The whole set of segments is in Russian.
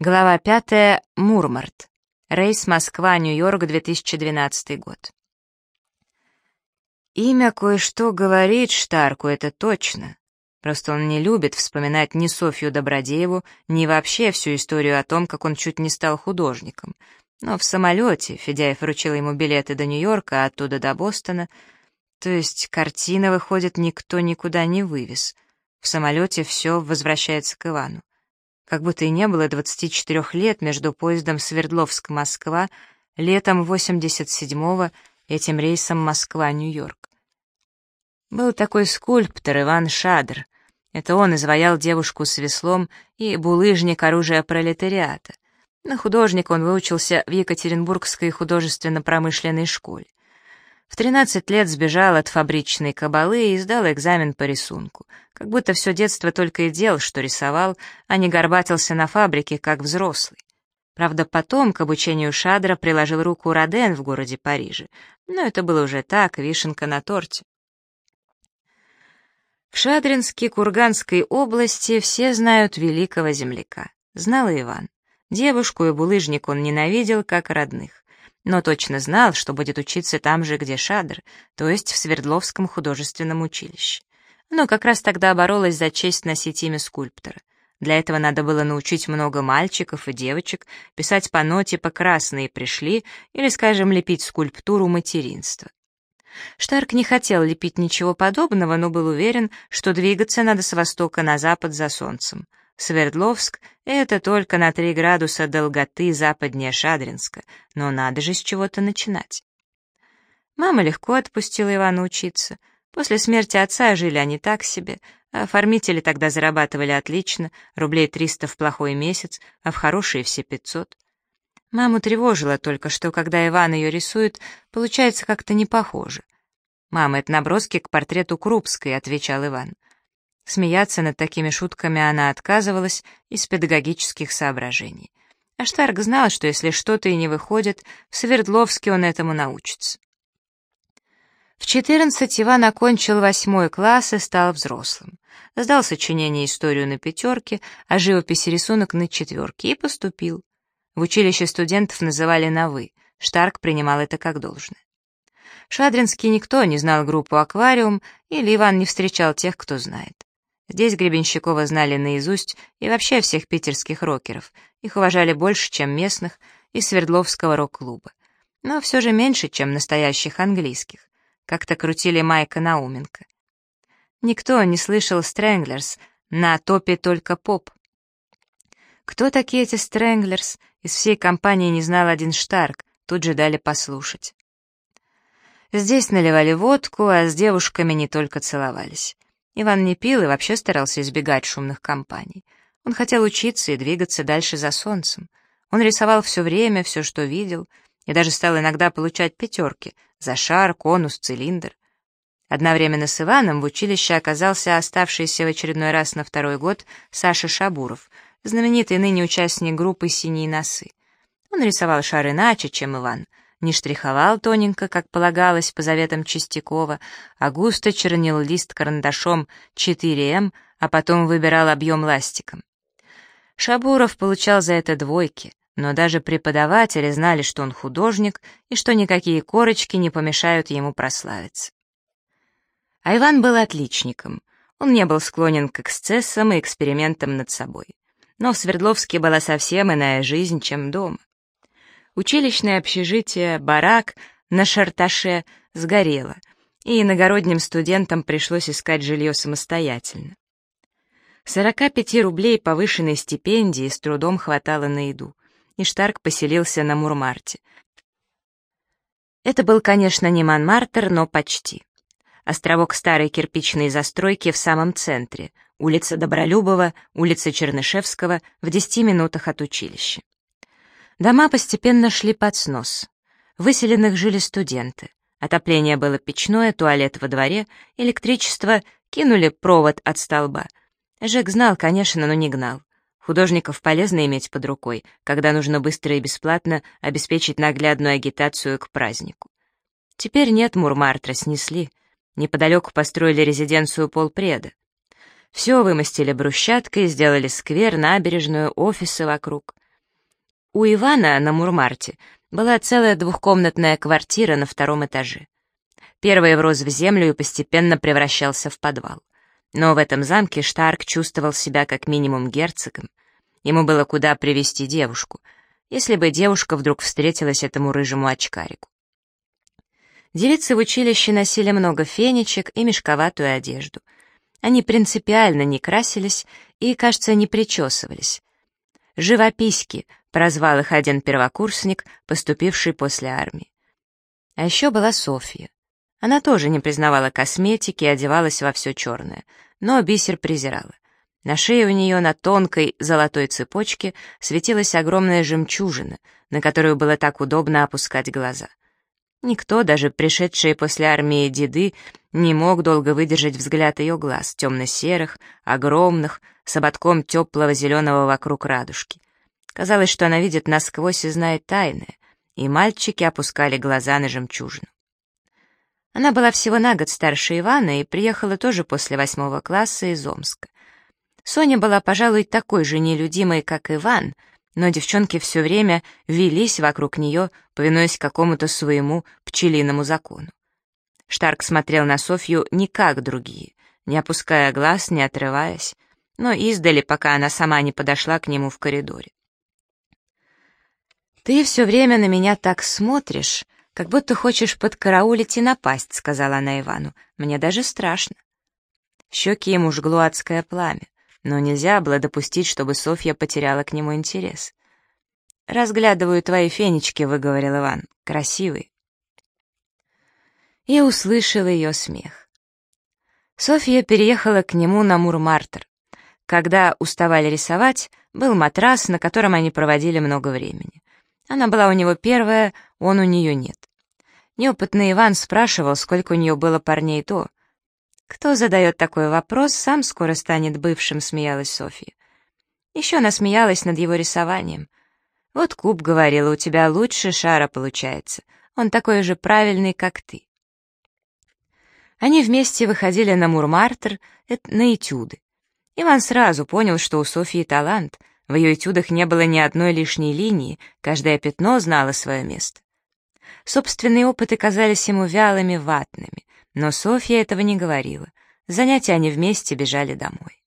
Глава 5. Мурмарт. Рейс Москва-Нью-Йорк, 2012 год. Имя кое-что говорит Штарку, это точно. Просто он не любит вспоминать ни Софью Добродееву, ни вообще всю историю о том, как он чуть не стал художником. Но в самолете Федяев вручил ему билеты до Нью-Йорка, а оттуда до Бостона. То есть картина, выходит, никто никуда не вывез. В самолете все возвращается к Ивану. Как будто и не было 24 лет между поездом Свердловск-Москва летом 87-го этим рейсом Москва-Нью-Йорк. Был такой скульптор Иван Шадр. Это он изваял девушку с веслом и булыжник оружия пролетариата. На художника он выучился в Екатеринбургской художественно-промышленной школе. В 13 лет сбежал от фабричной кабалы и сдал экзамен по рисунку. Как будто все детство только и делал, что рисовал, а не горбатился на фабрике, как взрослый. Правда, потом к обучению Шадра приложил руку Роден в городе Париже. Но это было уже так, вишенка на торте. В Шадринске Курганской области все знают великого земляка. Знал Иван. Девушку и булыжник он ненавидел, как родных но точно знал, что будет учиться там же, где Шадр, то есть в Свердловском художественном училище. Но как раз тогда боролась за честь носить имя скульптора. Для этого надо было научить много мальчиков и девочек писать по ноте по красные пришли или, скажем, лепить скульптуру материнства. Штарк не хотел лепить ничего подобного, но был уверен, что двигаться надо с востока на запад за солнцем. Свердловск — это только на три градуса долготы западнее Шадринска, но надо же с чего-то начинать. Мама легко отпустила Ивана учиться. После смерти отца жили они так себе, а оформители тогда зарабатывали отлично, рублей 300 в плохой месяц, а в хорошие все 500. Маму тревожило только, что когда Иван ее рисует, получается как-то не похоже. «Мама, это наброски к портрету Крупской», — отвечал Иван. Смеяться над такими шутками она отказывалась из педагогических соображений. А Штарк знал, что если что-то и не выходит, в Свердловске он этому научится. В 14 Иван окончил восьмой класс и стал взрослым. Сдал сочинение историю на пятерке, а живопись и рисунок на четверке, и поступил. В училище студентов называли на «вы», Штарк принимал это как должное. В никто не знал группу «Аквариум», или Иван не встречал тех, кто знает. Здесь Гребенщикова знали наизусть и вообще всех питерских рокеров. Их уважали больше, чем местных, из Свердловского рок-клуба. Но все же меньше, чем настоящих английских. Как-то крутили Майка Науменко. Никто не слышал «Стрэнглерс», на топе только поп. Кто такие эти «Стрэнглерс»? Из всей компании не знал один Штарк, тут же дали послушать. Здесь наливали водку, а с девушками не только целовались. Иван не пил и вообще старался избегать шумных компаний. Он хотел учиться и двигаться дальше за солнцем. Он рисовал все время, все, что видел, и даже стал иногда получать пятерки за шар, конус, цилиндр. Одновременно с Иваном в училище оказался оставшийся в очередной раз на второй год Саша Шабуров, знаменитый ныне участник группы «Синие носы». Он рисовал шар иначе, чем Иван — не штриховал тоненько, как полагалось по заветам Чистякова, а густо чернил лист карандашом 4М, а потом выбирал объем ластиком. Шабуров получал за это двойки, но даже преподаватели знали, что он художник и что никакие корочки не помешают ему прославиться. А Иван был отличником. Он не был склонен к эксцессам и экспериментам над собой. Но в Свердловске была совсем иная жизнь, чем дома. Училищное общежитие, барак на Шарташе сгорело, и иногородним студентам пришлось искать жилье самостоятельно. 45 рублей повышенной стипендии с трудом хватало на еду, и Штарк поселился на Мурмарте. Это был, конечно, не Монмартр, но почти. Островок старой кирпичной застройки в самом центре, улица Добролюбова, улица Чернышевского, в 10 минутах от училища. Дома постепенно шли под снос. Выселенных жили студенты. Отопление было печное, туалет во дворе, электричество, кинули провод от столба. Жек знал, конечно, но не гнал. Художников полезно иметь под рукой, когда нужно быстро и бесплатно обеспечить наглядную агитацию к празднику. Теперь нет Мурмартра, снесли. Неподалеку построили резиденцию полпреда. Все вымостили брусчаткой, сделали сквер, набережную, офисы вокруг — У Ивана на Мурмарте была целая двухкомнатная квартира на втором этаже. Первый врос в землю и постепенно превращался в подвал. Но в этом замке Штарк чувствовал себя как минимум герцогом. Ему было куда привести девушку, если бы девушка вдруг встретилась этому рыжему очкарику. Девицы в училище носили много фенечек и мешковатую одежду. Они принципиально не красились и, кажется, не причесывались. «Живописьки», — прозвал их один первокурсник, поступивший после армии. А еще была Софья. Она тоже не признавала косметики и одевалась во все черное, но бисер презирала. На шее у нее на тонкой золотой цепочке светилась огромная жемчужина, на которую было так удобно опускать глаза. Никто, даже пришедшие после армии деды, не мог долго выдержать взгляд ее глаз, темно-серых, огромных, с ободком теплого зеленого вокруг радужки. Казалось, что она видит насквозь и знает тайное, и мальчики опускали глаза на жемчужину. Она была всего на год старше Ивана и приехала тоже после восьмого класса из Омска. Соня была, пожалуй, такой же нелюдимой, как Иван, но девчонки все время велись вокруг нее, повинуясь какому-то своему пчелиному закону. Штарк смотрел на Софью не как другие, не опуская глаз, не отрываясь, но издали, пока она сама не подошла к нему в коридоре. «Ты все время на меня так смотришь», «Как будто хочешь подкараулить и напасть», — сказала она Ивану. «Мне даже страшно». Щеки ему жгло адское пламя, но нельзя было допустить, чтобы Софья потеряла к нему интерес. «Разглядываю твои фенечки», — выговорил Иван. «Красивые». И услышал ее смех. Софья переехала к нему на Мурмартер. Когда уставали рисовать, был матрас, на котором они проводили много времени. Она была у него первая, он у нее нет. Неопытный Иван спрашивал, сколько у нее было парней до. «Кто задает такой вопрос, сам скоро станет бывшим», — смеялась Софья. Еще она смеялась над его рисованием. «Вот Куб говорила, у тебя лучше шара получается. Он такой же правильный, как ты». Они вместе выходили на Мурмартер, на этюды. Иван сразу понял, что у Софьи талант. В ее этюдах не было ни одной лишней линии, каждое пятно знало свое место. Собственные опыты казались ему вялыми, ватными, но Софья этого не говорила. Занятия они вместе бежали домой.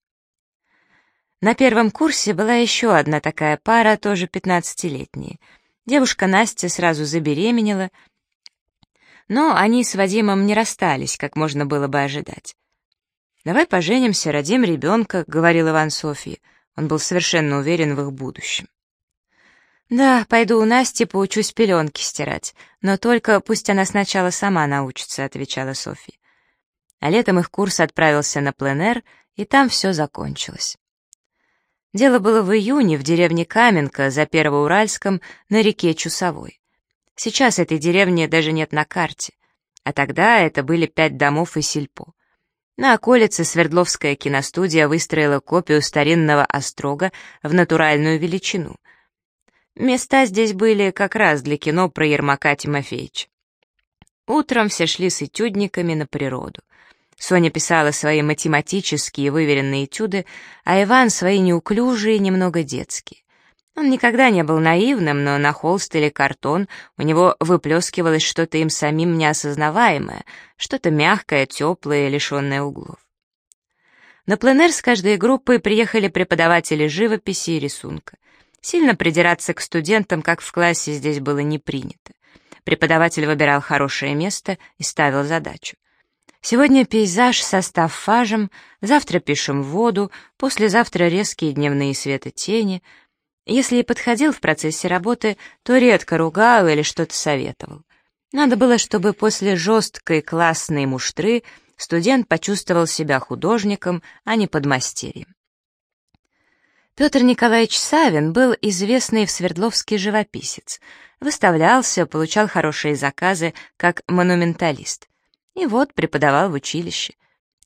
На первом курсе была еще одна такая пара, тоже пятнадцатилетняя. Девушка Настя сразу забеременела, но они с Вадимом не расстались, как можно было бы ожидать. «Давай поженимся, родим ребенка», — говорил Иван Софье. Он был совершенно уверен в их будущем. «Да, пойду у Насти поучусь пеленки стирать, но только пусть она сначала сама научится», — отвечала Софья. А летом их курс отправился на пленэр, и там все закончилось. Дело было в июне в деревне Каменка за Первоуральском на реке Чусовой. Сейчас этой деревни даже нет на карте, а тогда это были пять домов и сельпо. На околице Свердловская киностудия выстроила копию старинного острога в натуральную величину — Места здесь были как раз для кино про Ермака Тимофеевича. Утром все шли с этюдниками на природу. Соня писала свои математические выверенные этюды, а Иван свои неуклюжие, немного детские. Он никогда не был наивным, но на холст или картон у него выплескивалось что-то им самим неосознаваемое, что-то мягкое, теплое, лишенное углов. На пленэр с каждой группой приехали преподаватели живописи и рисунка. Сильно придираться к студентам, как в классе, здесь было не принято. Преподаватель выбирал хорошее место и ставил задачу. Сегодня пейзаж состав фажем, завтра пишем воду, послезавтра резкие дневные светотени. Если и подходил в процессе работы, то редко ругал или что-то советовал. Надо было, чтобы после жесткой классной муштры студент почувствовал себя художником, а не подмастерьем. Петр Николаевич Савин был известный в Свердловске живописец. Выставлялся, получал хорошие заказы как монументалист. И вот преподавал в училище.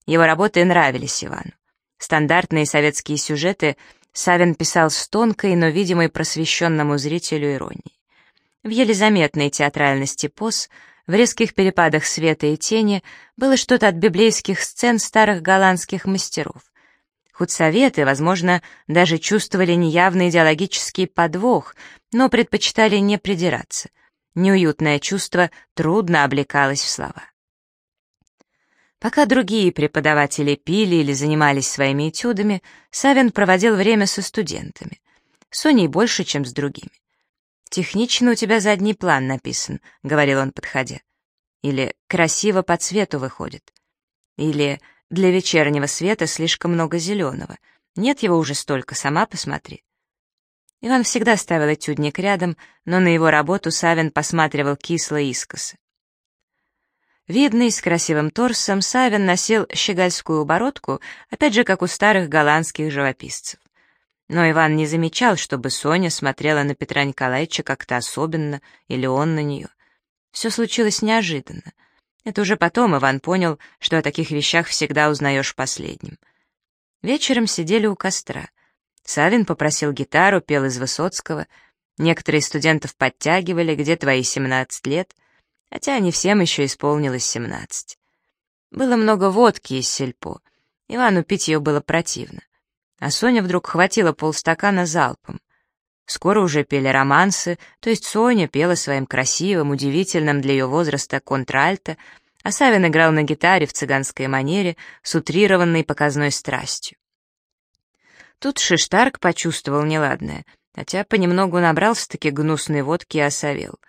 Его работы нравились Ивану. Стандартные советские сюжеты Савин писал с тонкой, но видимой просвещенному зрителю иронией. В еле заметной театральности поз, в резких перепадах света и тени было что-то от библейских сцен старых голландских мастеров. Худсоветы, возможно, даже чувствовали неявный идеологический подвох, но предпочитали не придираться. Неуютное чувство трудно облекалось в слова. Пока другие преподаватели пили или занимались своими этюдами, Савин проводил время со студентами. Соней больше, чем с другими. «Технично у тебя задний план написан», — говорил он, подходя. Или «красиво по цвету выходит». Или «для вечернего света слишком много зеленого. Нет его уже столько, сама посмотри». Иван всегда ставил этюдник рядом, но на его работу Савин посматривал кисло искоса. Видный, с красивым торсом, Савин носил щегольскую бородку, опять же, как у старых голландских живописцев. Но Иван не замечал, чтобы Соня смотрела на Петра Николаевича как-то особенно, или он на нее. Все случилось неожиданно. Это уже потом Иван понял, что о таких вещах всегда узнаешь последним. Вечером сидели у костра. Савин попросил гитару, пел из Высоцкого. Некоторые студентов подтягивали, где твои 17 лет — хотя не всем еще исполнилось семнадцать. Было много водки из сельпо. Ивану пить ее было противно. А Соня вдруг хватила полстакана залпом. Скоро уже пели романсы, то есть Соня пела своим красивым, удивительным для ее возраста контральто, а Савин играл на гитаре в цыганской манере с утрированной показной страстью. Тут Шиштарк почувствовал неладное, хотя понемногу набрался-таки гнусной водки и осовел.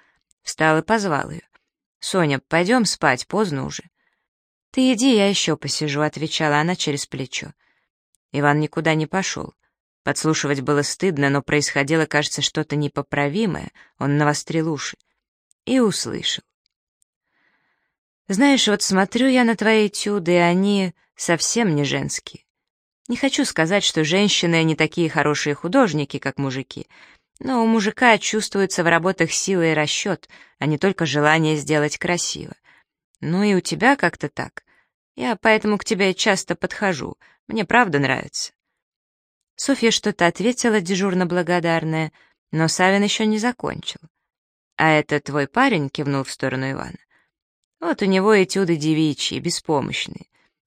Встал и позвал ее. «Соня, пойдем спать, поздно уже». «Ты иди, я еще посижу», — отвечала она через плечо. Иван никуда не пошел. Подслушивать было стыдно, но происходило, кажется, что-то непоправимое. Он навострил уши. И услышал. «Знаешь, вот смотрю я на твои этюды, и они совсем не женские. Не хочу сказать, что женщины не такие хорошие художники, как мужики, но у мужика чувствуется в работах сила и расчет, а не только желание сделать красиво. Ну и у тебя как-то так. Я поэтому к тебе часто подхожу. Мне правда нравится. Софья что-то ответила дежурно благодарная, но Савин еще не закончил. «А это твой парень?» — кивнул в сторону Ивана. «Вот у него этюды девичьи, беспомощные.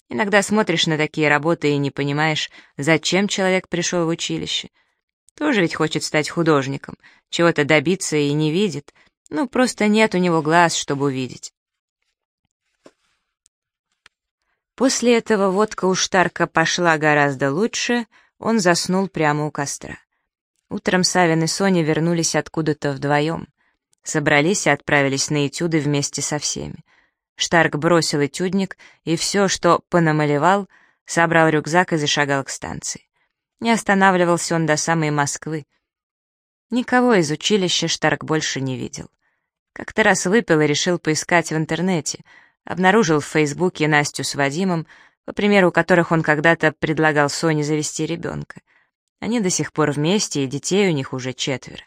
Иногда смотришь на такие работы и не понимаешь, зачем человек пришел в училище. Тоже ведь хочет стать художником, чего-то добиться и не видит. Ну, просто нет у него глаз, чтобы увидеть. После этого водка у Штарка пошла гораздо лучше, он заснул прямо у костра. Утром Савин и Соня вернулись откуда-то вдвоем. Собрались и отправились на этюды вместе со всеми. Штарк бросил этюдник и все, что понамалевал, собрал рюкзак и зашагал к станции. Не останавливался он до самой Москвы. Никого из училища Штарк больше не видел. Как-то раз выпил и решил поискать в интернете. Обнаружил в Фейсбуке Настю с Вадимом, по примеру которых он когда-то предлагал Соне завести ребенка. Они до сих пор вместе, и детей у них уже четверо.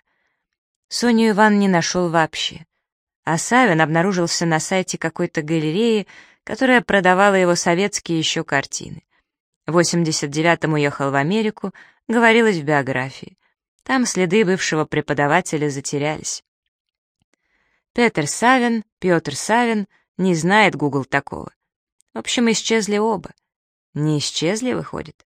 Соню Иван не нашел вообще. А Савин обнаружился на сайте какой-то галереи, которая продавала его советские еще картины. В 89-м уехал в Америку, говорилось в биографии. Там следы бывшего преподавателя затерялись. Петр Савин, Петр Савин, не знает Гугл такого. В общем, исчезли оба. Не исчезли, выходит.